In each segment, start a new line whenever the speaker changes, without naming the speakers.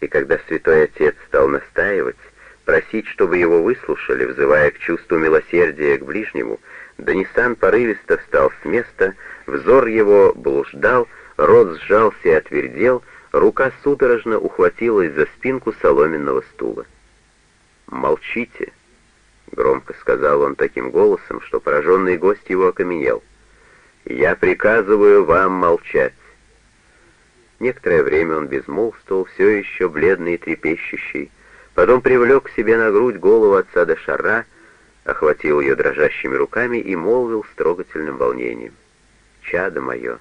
И когда святой отец стал настаивать, просить, чтобы его выслушали, взывая к чувству милосердия к ближнему, Данисан порывисто встал с места, взор его блуждал, рот сжался и отвердел, рука судорожно ухватилась за спинку соломенного стула. «Молчите!» — громко сказал он таким голосом, что пораженный гость его окаменел. «Я приказываю вам молчать!» Некоторое время он безмолвствовал, все еще бледный и трепещущий, потом привлек к себе на грудь голову отца де Шара, охватил ее дрожащими руками и молвил с трогательным волнением. «Чадо мое,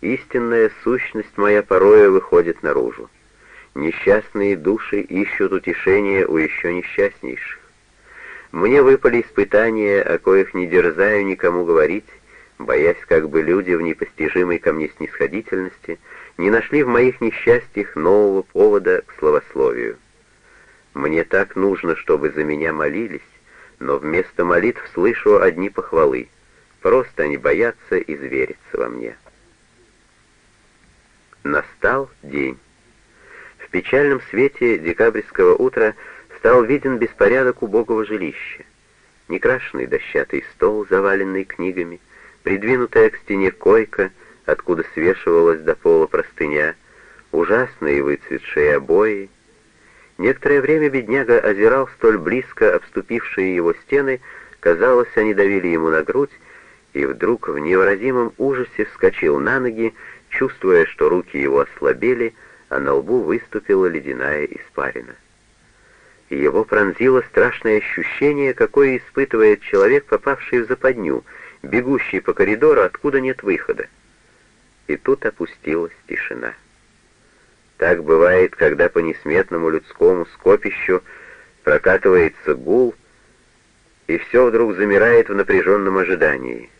истинная сущность моя порою выходит наружу. Несчастные души ищут утешения у еще несчастнейших. Мне выпали испытания, о коих не дерзаю никому говорить, боясь, как бы люди в непостижимой ко мне снисходительности не нашли в моих несчастьях нового повода к словословию. Мне так нужно, чтобы за меня молились, но вместо молитв слышу одни похвалы. Просто они боятся и зверятся во мне. Настал день. В печальном свете декабрьского утра стал виден беспорядок убогого жилища. Некрашенный дощатый стол, заваленный книгами, придвинутая к стене койка, откуда свешивалась до пола простыня, ужасные выцветшие обои. Некоторое время бедняга озирал столь близко обступившие его стены, казалось, они давили ему на грудь, и вдруг в невыразимом ужасе вскочил на ноги, чувствуя, что руки его ослабели, а на лбу выступила ледяная испарина. Его пронзило страшное ощущение, какое испытывает человек, попавший в западню, бегущий по коридору, откуда нет выхода. И тут опустилась тишина. Так бывает, когда по несметному людскому скопищу прокатывается гул, и все вдруг замирает в напряженном ожидании.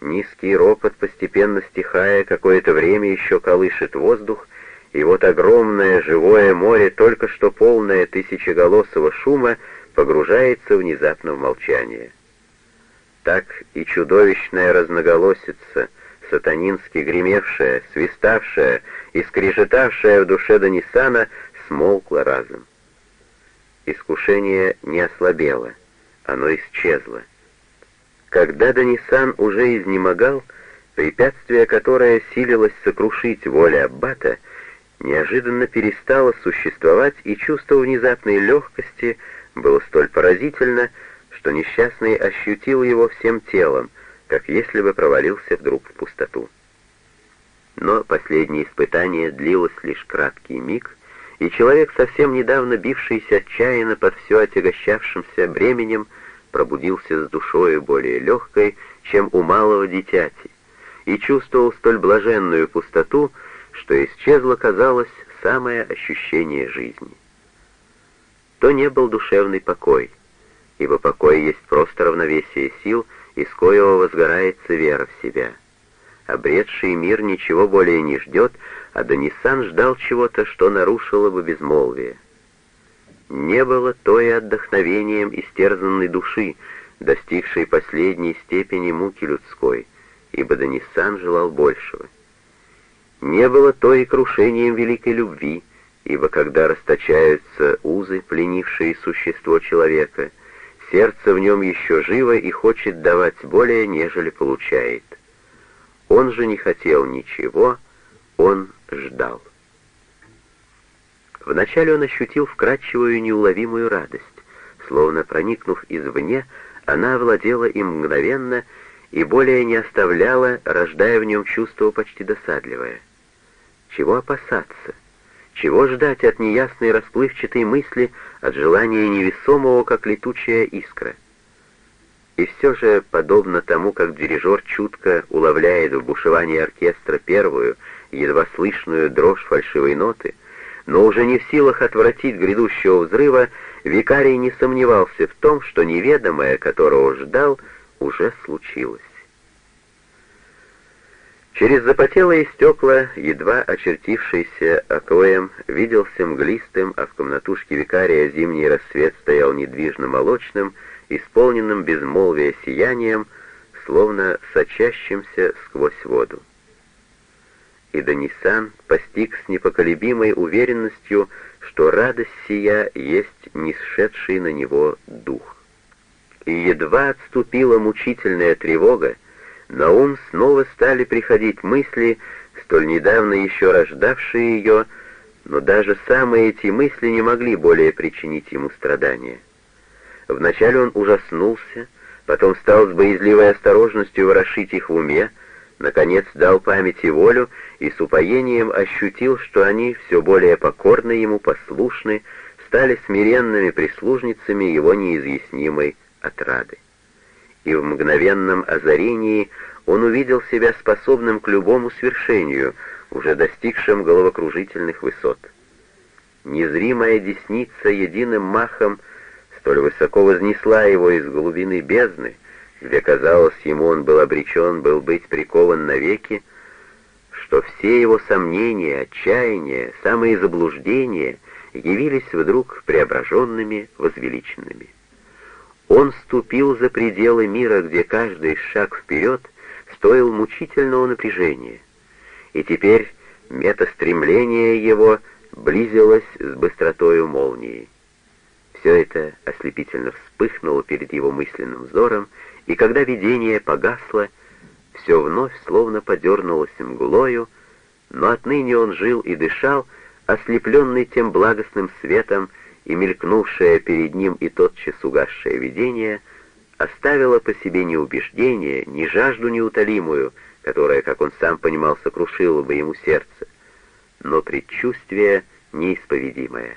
Низкий ропот, постепенно стихая, какое-то время еще колышет воздух, и вот огромное живое море, только что полное тысячеголосого шума, погружается внезапно в молчание. Так и чудовищная разноголосица, сатанински гремевшая, свиставшая и скрежетавшая в душе Данисана, смолкла разом. Искушение не ослабело, оно исчезло. Когда Данисан уже изнемогал, препятствие, которое силилось сокрушить воля Аббата, неожиданно перестало существовать, и чувство внезапной легкости было столь поразительно, что несчастный ощутил его всем телом, как если бы провалился вдруг в пустоту. Но последнее испытание длилось лишь краткий миг, и человек, совсем недавно бившийся отчаянно под все отягощавшимся бременем, пробудился с душою более легкой, чем у малого дитяти, и чувствовал столь блаженную пустоту, что исчезло, казалось, самое ощущение жизни. То не был душевный покой, ибо покой есть просто равновесие сил, из коего возгорается вера в себя. Обретший мир ничего более не ждет, а Данисан ждал чего-то, что нарушило бы безмолвие. Не было то и отдохновением истерзанной души, достигшей последней степени муки людской, ибо Данисан желал большего не было то и крушением великой любви, ибо когда расточаются узы, пленившие существо человека, сердце в нем еще живо и хочет давать более, нежели получает. Он же не хотел ничего, он ждал. Вначале он ощутил вкрадчивую неуловимую радость, словно проникнув извне, она овладела им мгновенно и более не оставляла, рождая в нем чувство почти досадливое — чего опасаться? Чего ждать от неясной расплывчатой мысли, от желания невесомого, как летучая искра? И все же, подобно тому, как дирижер чутко уловляет в бушевании оркестра первую, едва слышную дрожь фальшивой ноты, но уже не в силах отвратить грядущего взрыва, викарий не сомневался в том, что неведомое, которого ждал, уже случилось. Через запотелые стекла, едва очертившийся окоем, виделся мглистым, а в комнатушке викария зимний рассвет стоял недвижно молочным, исполненным безмолвия сиянием, словно сочащимся сквозь воду. и Данисан постиг с непоколебимой уверенностью, что радость сия есть нисшедший на него дух. И едва отступила мучительная тревога, на ум снова стали приходить мысли, столь недавно еще рождавшие ее, но даже самые эти мысли не могли более причинить ему страдания. Вначале он ужаснулся, потом стал с боязливой осторожностью ворошить их в уме, наконец дал памяти волю и с упоением ощутил, что они все более покорны ему, послушны, стали смиренными прислужницами его неизъяснимой отрады. И в мгновенном озарении он увидел себя способным к любому свершению, уже достигшим головокружительных высот. Незримая десница единым махом столь высоко вознесла его из глубины бездны, где, казалось, ему он был обречен был быть прикован навеки, что все его сомнения, отчаяния, самые заблуждения явились вдруг преображенными, возвеличенными. Он ступил за пределы мира, где каждый шаг вперед стоил мучительного напряжения, и теперь метастремление его близилось с быстротою молнии. Все это ослепительно вспыхнуло перед его мысленным взором, и когда видение погасло, все вновь словно подернулось мглою, но отныне он жил и дышал, ослепленный тем благостным светом, и мелькнувшее перед ним и тотчас угасшее видение оставило по себе ни убеждение, ни жажду неутолимую, которая, как он сам понимал, сокрушила бы ему сердце, но предчувствие неисповедимое.